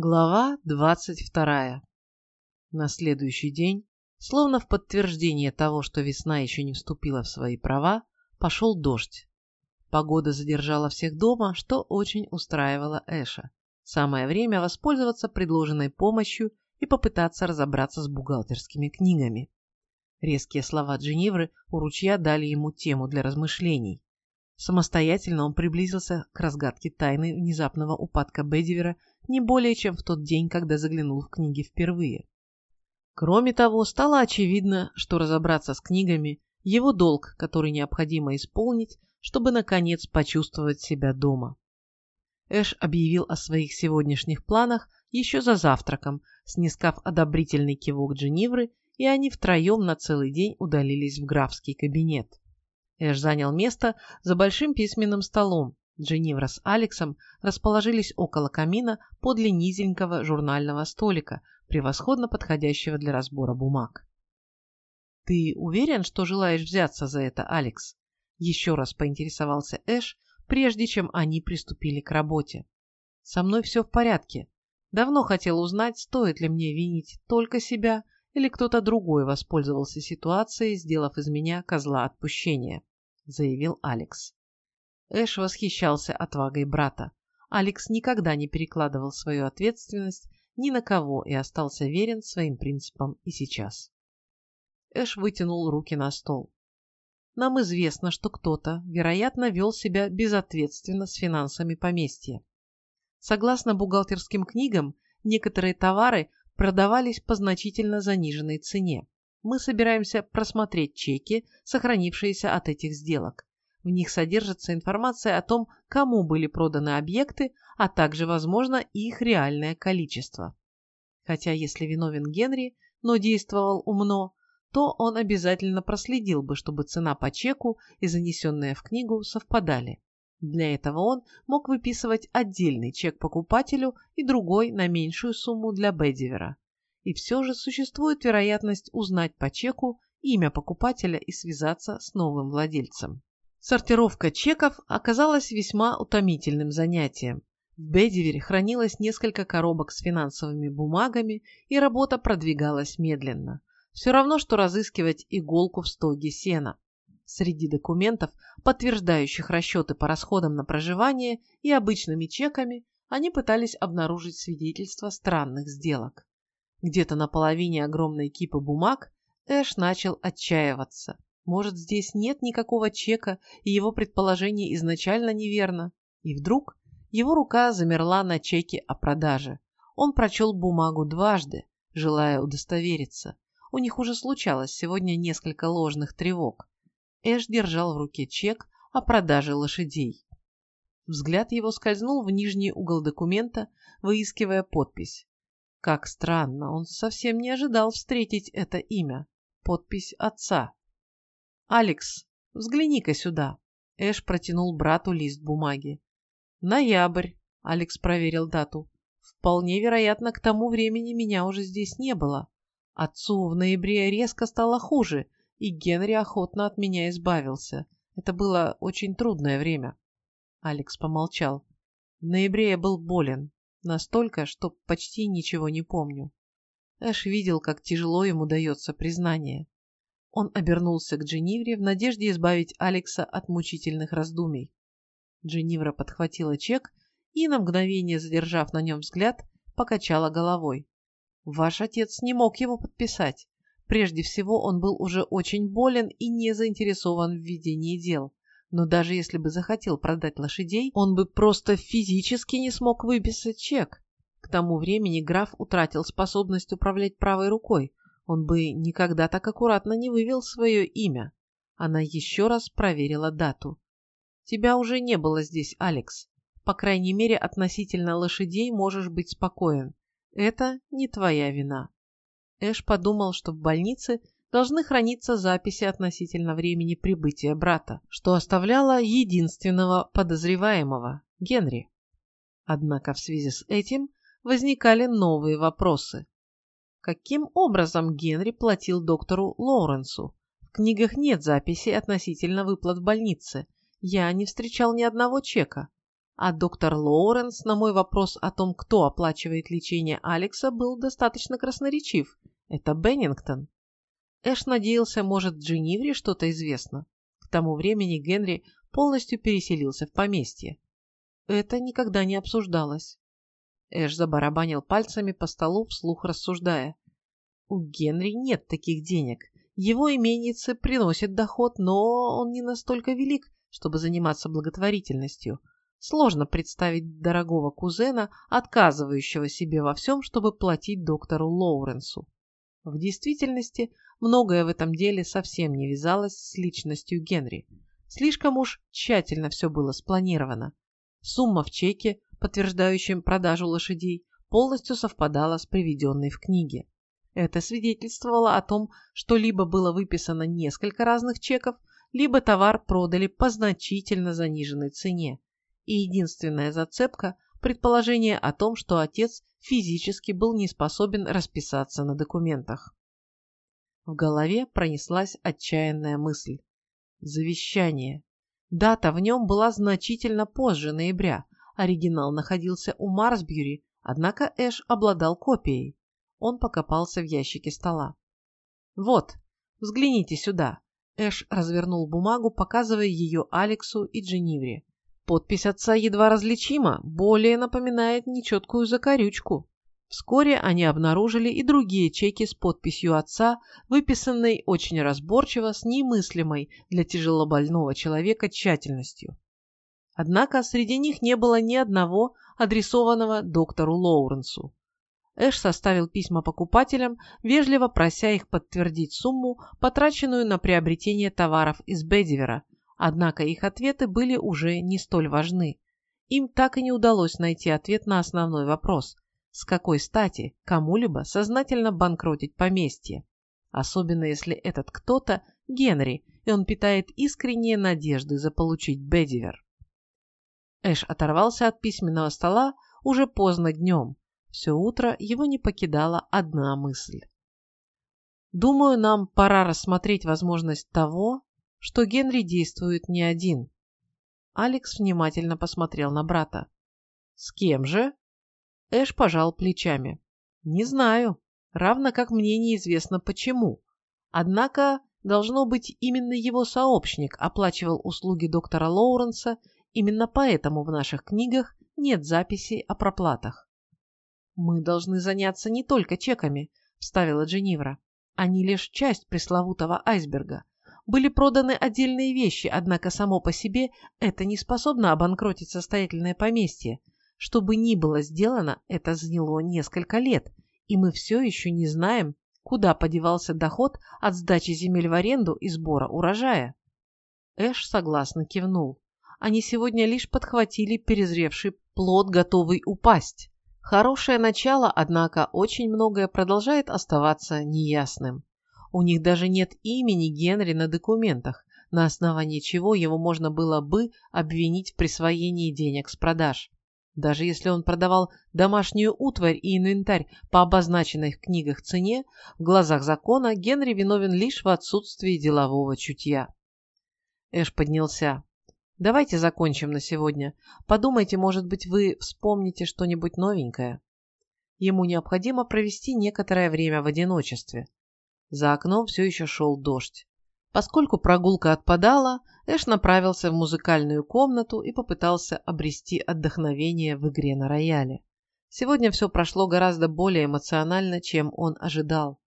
Глава двадцать вторая. На следующий день, словно в подтверждение того, что весна еще не вступила в свои права, пошел дождь. Погода задержала всех дома, что очень устраивало Эша. Самое время воспользоваться предложенной помощью и попытаться разобраться с бухгалтерскими книгами. Резкие слова Дженевры у ручья дали ему тему для размышлений. Самостоятельно он приблизился к разгадке тайны внезапного упадка Бедивера не более чем в тот день, когда заглянул в книги впервые. Кроме того, стало очевидно, что разобраться с книгами – его долг, который необходимо исполнить, чтобы, наконец, почувствовать себя дома. Эш объявил о своих сегодняшних планах еще за завтраком, снискав одобрительный кивок Дженевры, и они втроем на целый день удалились в графский кабинет. Эш занял место за большим письменным столом. Дженнивра с Алексом расположились около камина подле низенького журнального столика, превосходно подходящего для разбора бумаг. «Ты уверен, что желаешь взяться за это, Алекс?» Еще раз поинтересовался Эш, прежде чем они приступили к работе. «Со мной все в порядке. Давно хотел узнать, стоит ли мне винить только себя или кто-то другой воспользовался ситуацией, сделав из меня козла отпущения», заявил Алекс. Эш восхищался отвагой брата. Алекс никогда не перекладывал свою ответственность ни на кого и остался верен своим принципам и сейчас. Эш вытянул руки на стол. Нам известно, что кто-то, вероятно, вел себя безответственно с финансами поместья. Согласно бухгалтерским книгам, некоторые товары продавались по значительно заниженной цене. Мы собираемся просмотреть чеки, сохранившиеся от этих сделок. В них содержится информация о том, кому были проданы объекты, а также, возможно, их реальное количество. Хотя если виновен Генри, но действовал умно, то он обязательно проследил бы, чтобы цена по чеку и занесенная в книгу совпадали. Для этого он мог выписывать отдельный чек покупателю и другой на меньшую сумму для Бедивера. И все же существует вероятность узнать по чеку имя покупателя и связаться с новым владельцем. Сортировка чеков оказалась весьма утомительным занятием. В Бедивере хранилось несколько коробок с финансовыми бумагами, и работа продвигалась медленно. Все равно, что разыскивать иголку в стоге сена. Среди документов, подтверждающих расчеты по расходам на проживание и обычными чеками, они пытались обнаружить свидетельства странных сделок. Где-то на половине огромной кипы бумаг Эш начал отчаиваться. Может, здесь нет никакого чека, и его предположение изначально неверно. И вдруг его рука замерла на чеке о продаже. Он прочел бумагу дважды, желая удостовериться. У них уже случалось сегодня несколько ложных тревог. Эш держал в руке чек о продаже лошадей. Взгляд его скользнул в нижний угол документа, выискивая подпись. Как странно, он совсем не ожидал встретить это имя. Подпись отца. «Алекс, взгляни-ка сюда». Эш протянул брату лист бумаги. «Ноябрь», — Алекс проверил дату. «Вполне вероятно, к тому времени меня уже здесь не было. Отцу в ноябре резко стало хуже, и Генри охотно от меня избавился. Это было очень трудное время. Алекс помолчал. В ноябре я был болен. Настолько, что почти ничего не помню. Эш видел, как тяжело ему дается признание. Он обернулся к Дженнивре в надежде избавить Алекса от мучительных раздумий. Дженнивра подхватила чек и, на мгновение задержав на нем взгляд, покачала головой. «Ваш отец не мог его подписать. Прежде всего, он был уже очень болен и не заинтересован в ведении дел. Но даже если бы захотел продать лошадей, он бы просто физически не смог выписать чек. К тому времени граф утратил способность управлять правой рукой. Он бы никогда так аккуратно не вывел свое имя. Она еще раз проверила дату. Тебя уже не было здесь, Алекс. По крайней мере, относительно лошадей можешь быть спокоен. Это не твоя вина. Эш подумал, что в больнице должны храниться записи относительно времени прибытия брата, что оставляло единственного подозреваемого – Генри. Однако в связи с этим возникали новые вопросы. Каким образом Генри платил доктору Лоуренсу? В книгах нет записи относительно выплат в больнице. Я не встречал ни одного чека. А доктор Лоуренс на мой вопрос о том, кто оплачивает лечение Алекса, был достаточно красноречив. Это Беннингтон. Эш надеялся, может, Дженнивре что-то известно. К тому времени Генри полностью переселился в поместье. Это никогда не обсуждалось. Эш забарабанил пальцами по столу, вслух рассуждая. У Генри нет таких денег. Его именицы приносят доход, но он не настолько велик, чтобы заниматься благотворительностью. Сложно представить дорогого кузена, отказывающего себе во всем, чтобы платить доктору Лоуренсу. В действительности, многое в этом деле совсем не вязалось с личностью Генри. Слишком уж тщательно все было спланировано. Сумма в чеке, подтверждающем продажу лошадей, полностью совпадала с приведенной в книге. Это свидетельствовало о том, что либо было выписано несколько разных чеков, либо товар продали по значительно заниженной цене. И единственная зацепка – предположение о том, что отец физически был не способен расписаться на документах. В голове пронеслась отчаянная мысль. Завещание. Дата в нем была значительно позже ноября. Оригинал находился у Марсбьюри, однако Эш обладал копией. Он покопался в ящике стола. «Вот, взгляните сюда». Эш развернул бумагу, показывая ее Алексу и Дженнивре. Подпись отца едва различима, более напоминает нечеткую закорючку. Вскоре они обнаружили и другие чеки с подписью отца, выписанной очень разборчиво с немыслимой для тяжелобольного человека тщательностью. Однако среди них не было ни одного адресованного доктору Лоуренсу. Эш составил письма покупателям, вежливо прося их подтвердить сумму, потраченную на приобретение товаров из Бедивера, однако их ответы были уже не столь важны. Им так и не удалось найти ответ на основной вопрос – с какой стати кому-либо сознательно банкротить поместье? Особенно если этот кто-то Генри, и он питает искренние надежды заполучить Бедивер. Эш оторвался от письменного стола уже поздно днем. Все утро его не покидала одна мысль. Думаю, нам пора рассмотреть возможность того, что Генри действует не один. Алекс внимательно посмотрел на брата. «С кем же?» Эш пожал плечами. Не знаю, равно как мне неизвестно почему. Однако, должно быть, именно его сообщник оплачивал услуги доктора Лоуренса, именно поэтому в наших книгах нет записей о проплатах. «Мы должны заняться не только чеками», – вставила Дженнивра. «Они лишь часть пресловутого айсберга. Были проданы отдельные вещи, однако само по себе это не способно обанкротить состоятельное поместье, что бы ни было сделано, это заняло несколько лет, и мы все еще не знаем, куда подевался доход от сдачи земель в аренду и сбора урожая. Эш согласно кивнул. Они сегодня лишь подхватили перезревший плод, готовый упасть. Хорошее начало, однако, очень многое продолжает оставаться неясным. У них даже нет имени Генри на документах, на основании чего его можно было бы обвинить в присвоении денег с продаж. Даже если он продавал домашнюю утварь и инвентарь по обозначенной в книгах цене, в глазах закона Генри виновен лишь в отсутствии делового чутья. Эш поднялся. «Давайте закончим на сегодня. Подумайте, может быть, вы вспомните что-нибудь новенькое». Ему необходимо провести некоторое время в одиночестве. За окном все еще шел дождь. Поскольку прогулка отпадала, Эш направился в музыкальную комнату и попытался обрести отдохновение в игре на рояле. Сегодня все прошло гораздо более эмоционально, чем он ожидал.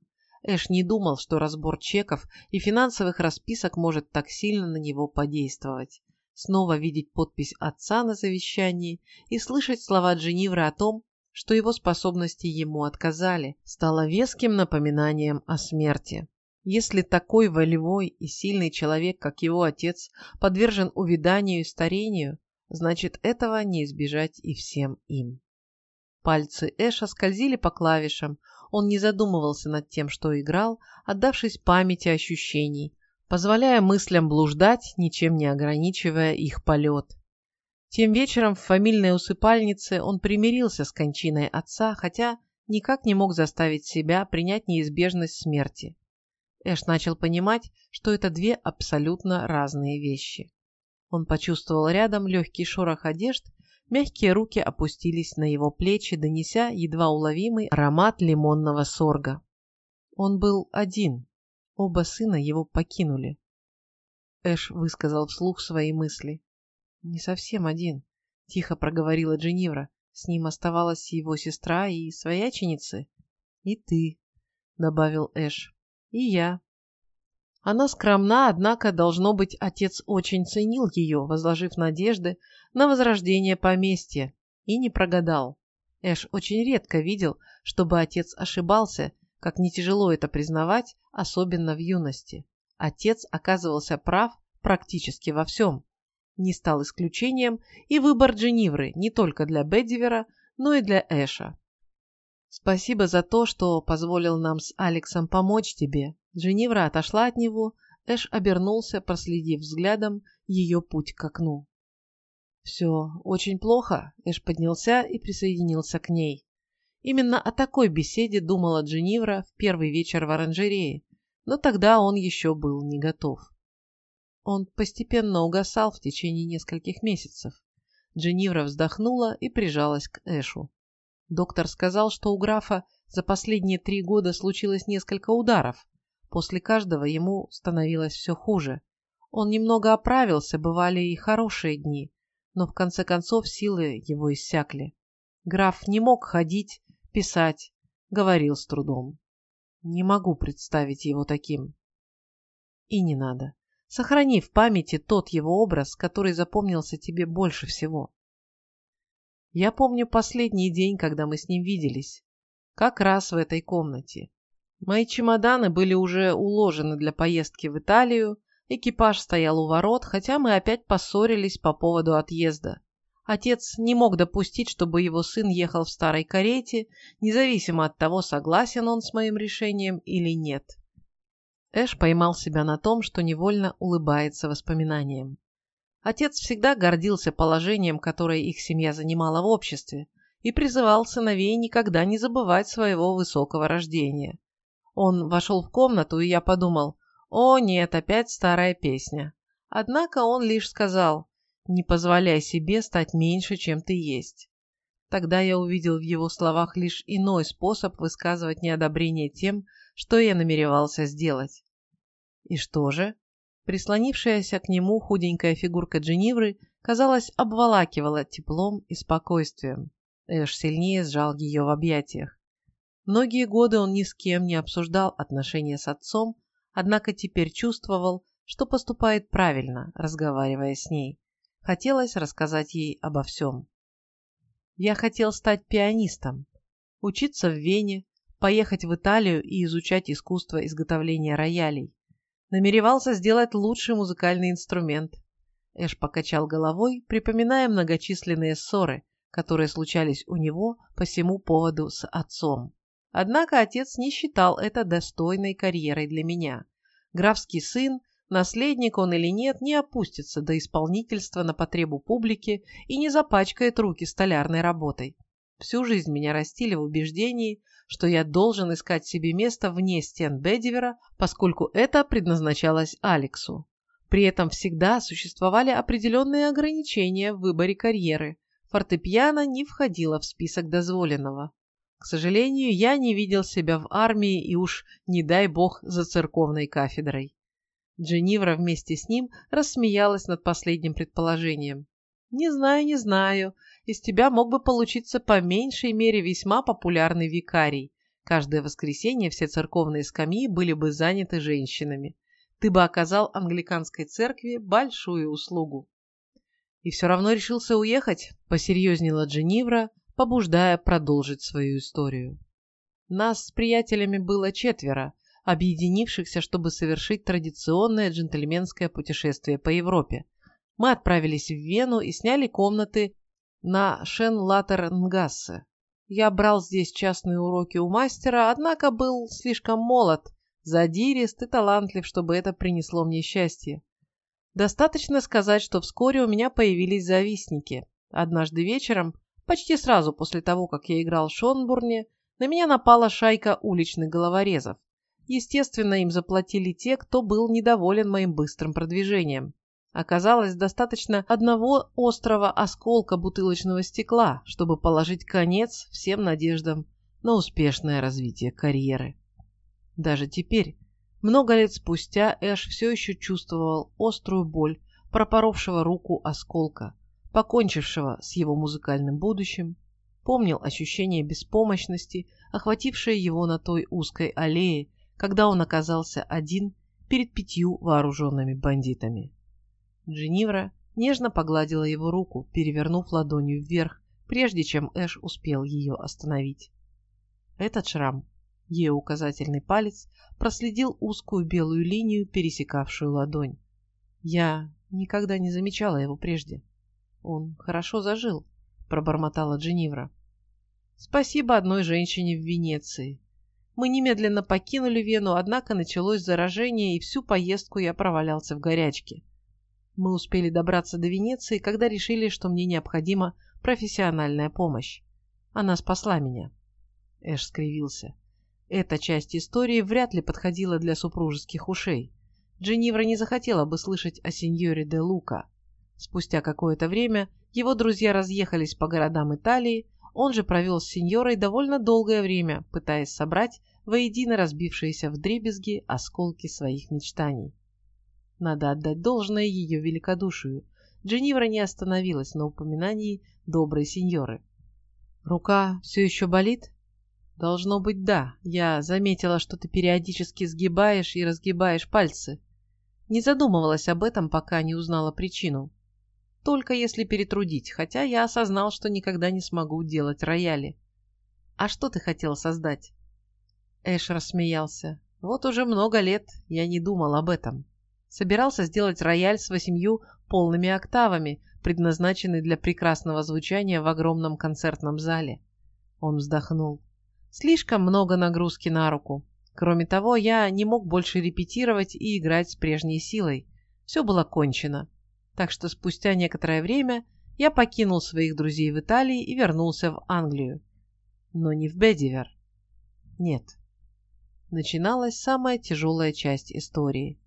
Эш не думал, что разбор чеков и финансовых расписок может так сильно на него подействовать. Снова видеть подпись отца на завещании и слышать слова Дженнивры о том, что его способности ему отказали, стало веским напоминанием о смерти. Если такой волевой и сильный человек, как его отец, подвержен увяданию и старению, значит этого не избежать и всем им. Пальцы Эша скользили по клавишам, он не задумывался над тем, что играл, отдавшись памяти ощущений, позволяя мыслям блуждать, ничем не ограничивая их полет. Тем вечером в фамильной усыпальнице он примирился с кончиной отца, хотя никак не мог заставить себя принять неизбежность смерти. Эш начал понимать, что это две абсолютно разные вещи. Он почувствовал рядом легкий шорох одежд, Мягкие руки опустились на его плечи, донеся едва уловимый аромат лимонного сорга. Он был один. Оба сына его покинули. Эш высказал вслух свои мысли. «Не совсем один», — тихо проговорила Дженнивра. «С ним оставалась его сестра и свояченицы. И ты», — добавил Эш. «И я». Она скромна, однако, должно быть, отец очень ценил ее, возложив надежды на возрождение поместья, и не прогадал. Эш очень редко видел, чтобы отец ошибался, как не тяжело это признавать, особенно в юности. Отец оказывался прав практически во всем. Не стал исключением и выбор Дженнивры не только для Беддивера, но и для Эша. «Спасибо за то, что позволил нам с Алексом помочь тебе», Дженнивра отошла от него, Эш обернулся, проследив взглядом ее путь к окну. «Все очень плохо», — Эш поднялся и присоединился к ней. Именно о такой беседе думала Дженнивра в первый вечер в оранжерее, но тогда он еще был не готов. Он постепенно угасал в течение нескольких месяцев. Дженнивра вздохнула и прижалась к Эшу. Доктор сказал, что у графа за последние три года случилось несколько ударов, После каждого ему становилось все хуже. Он немного оправился, бывали и хорошие дни, но в конце концов силы его иссякли. Граф не мог ходить, писать, говорил с трудом. Не могу представить его таким. И не надо. Сохрани в памяти тот его образ, который запомнился тебе больше всего. Я помню последний день, когда мы с ним виделись. Как раз в этой комнате. Мои чемоданы были уже уложены для поездки в Италию, экипаж стоял у ворот, хотя мы опять поссорились по поводу отъезда. Отец не мог допустить, чтобы его сын ехал в старой карете, независимо от того, согласен он с моим решением или нет. Эш поймал себя на том, что невольно улыбается воспоминаниям. Отец всегда гордился положением, которое их семья занимала в обществе, и призывал сыновей никогда не забывать своего высокого рождения. Он вошел в комнату, и я подумал, о нет, опять старая песня. Однако он лишь сказал, не позволяй себе стать меньше, чем ты есть. Тогда я увидел в его словах лишь иной способ высказывать неодобрение тем, что я намеревался сделать. И что же? Прислонившаяся к нему худенькая фигурка Дженнивры, казалось, обволакивала теплом и спокойствием. Эш сильнее сжал ее в объятиях. Многие годы он ни с кем не обсуждал отношения с отцом, однако теперь чувствовал, что поступает правильно, разговаривая с ней. Хотелось рассказать ей обо всем. Я хотел стать пианистом, учиться в Вене, поехать в Италию и изучать искусство изготовления роялей. Намеревался сделать лучший музыкальный инструмент. Эш покачал головой, припоминая многочисленные ссоры, которые случались у него по всему поводу с отцом. Однако отец не считал это достойной карьерой для меня. Графский сын, наследник он или нет, не опустится до исполнительства на потребу публики и не запачкает руки столярной работой. Всю жизнь меня растили в убеждении, что я должен искать себе место вне стен Бедивера, поскольку это предназначалось Алексу. При этом всегда существовали определенные ограничения в выборе карьеры. Фортепиано не входило в список дозволенного. К сожалению, я не видел себя в армии и уж, не дай бог, за церковной кафедрой. Дженнивра вместе с ним рассмеялась над последним предположением. «Не знаю, не знаю. Из тебя мог бы получиться по меньшей мере весьма популярный викарий. Каждое воскресенье все церковные скамьи были бы заняты женщинами. Ты бы оказал англиканской церкви большую услугу». «И все равно решился уехать?» – посерьезнела Дженнивра, побуждая продолжить свою историю. Нас с приятелями было четверо, объединившихся, чтобы совершить традиционное джентльменское путешествие по Европе. Мы отправились в Вену и сняли комнаты на Шенлатер-Нгассе. Я брал здесь частные уроки у мастера, однако был слишком молод, задирист и талантлив, чтобы это принесло мне счастье. Достаточно сказать, что вскоре у меня появились завистники. Однажды вечером Почти сразу после того, как я играл в Шонбурне, на меня напала шайка уличных головорезов. Естественно, им заплатили те, кто был недоволен моим быстрым продвижением. Оказалось, достаточно одного острого осколка бутылочного стекла, чтобы положить конец всем надеждам на успешное развитие карьеры. Даже теперь, много лет спустя, Эш все еще чувствовал острую боль пропоровшего руку осколка, покончившего с его музыкальным будущим, помнил ощущение беспомощности, охватившее его на той узкой аллее, когда он оказался один перед пятью вооруженными бандитами. Дженнивра нежно погладила его руку, перевернув ладонью вверх, прежде чем Эш успел ее остановить. Этот шрам, ее указательный палец, проследил узкую белую линию, пересекавшую ладонь. Я никогда не замечала его прежде. Он хорошо зажил, пробормотала Дженнивра. Спасибо одной женщине в Венеции. Мы немедленно покинули Вену, однако началось заражение, и всю поездку я провалялся в горячке. Мы успели добраться до Венеции, когда решили, что мне необходима профессиональная помощь. Она спасла меня. Эш скривился. Эта часть истории вряд ли подходила для супружеских ушей. Дженнивра не захотела бы слышать о сеньоре де Лука. Спустя какое-то время его друзья разъехались по городам Италии, он же провел с сеньорой довольно долгое время, пытаясь собрать воедино разбившиеся в дребезги осколки своих мечтаний. Надо отдать должное ее великодушию. Дженнивра не остановилась на упоминании доброй сеньоры. «Рука все еще болит?» «Должно быть, да. Я заметила, что ты периодически сгибаешь и разгибаешь пальцы. Не задумывалась об этом, пока не узнала причину. Только если перетрудить, хотя я осознал, что никогда не смогу делать рояли. А что ты хотел создать? Эш рассмеялся. Вот уже много лет я не думал об этом. Собирался сделать рояль с восемью полными октавами, предназначенный для прекрасного звучания в огромном концертном зале. Он вздохнул. Слишком много нагрузки на руку. Кроме того, я не мог больше репетировать и играть с прежней силой. Все было кончено так что спустя некоторое время я покинул своих друзей в Италии и вернулся в Англию. Но не в Бедивер. Нет. Начиналась самая тяжелая часть истории.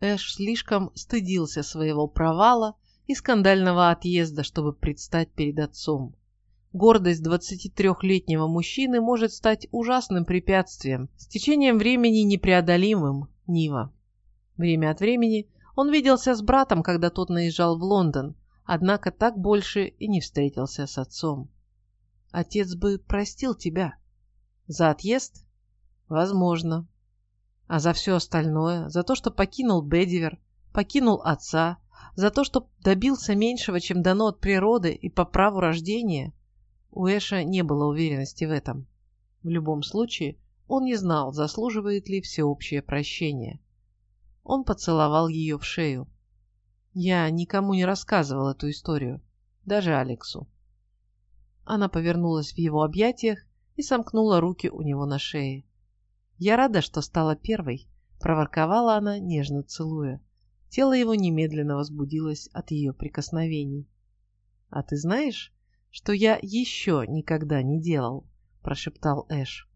Эш слишком стыдился своего провала и скандального отъезда, чтобы предстать перед отцом. Гордость 23-летнего мужчины может стать ужасным препятствием, с течением времени непреодолимым, Нива. Время от времени он виделся с братом, когда тот наезжал в Лондон, однако так больше и не встретился с отцом. Отец бы простил тебя. За отъезд? Возможно. А за все остальное, за то, что покинул Бедивер, покинул отца, за то, что добился меньшего, чем дано от природы и по праву рождения, у Эша не было уверенности в этом. В любом случае, он не знал, заслуживает ли всеобщее прощение. Он поцеловал ее в шею. Я никому не рассказывал эту историю, даже Алексу. Она повернулась в его объятиях и сомкнула руки у него на шее. «Я рада, что стала первой», — проворковала она, нежно целуя. Тело его немедленно возбудилось от ее прикосновений. «А ты знаешь, что я еще никогда не делал?» — прошептал Эш.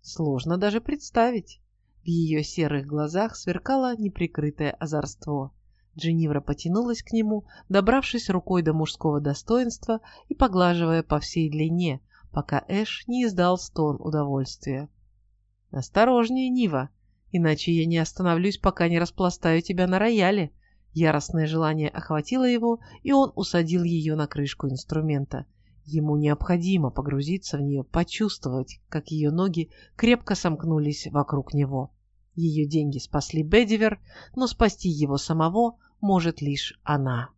«Сложно даже представить». В ее серых глазах сверкало неприкрытое озорство. Дженнивра потянулась к нему, добравшись рукой до мужского достоинства и поглаживая по всей длине, пока Эш не издал стон удовольствия. «Осторожнее, Нива, иначе я не остановлюсь, пока не распластаю тебя на рояле». Яростное желание охватило его, и он усадил ее на крышку инструмента. Ему необходимо погрузиться в нее, почувствовать, как ее ноги крепко сомкнулись вокруг него. Ее деньги спасли Бедивер, но спасти его самого может лишь она.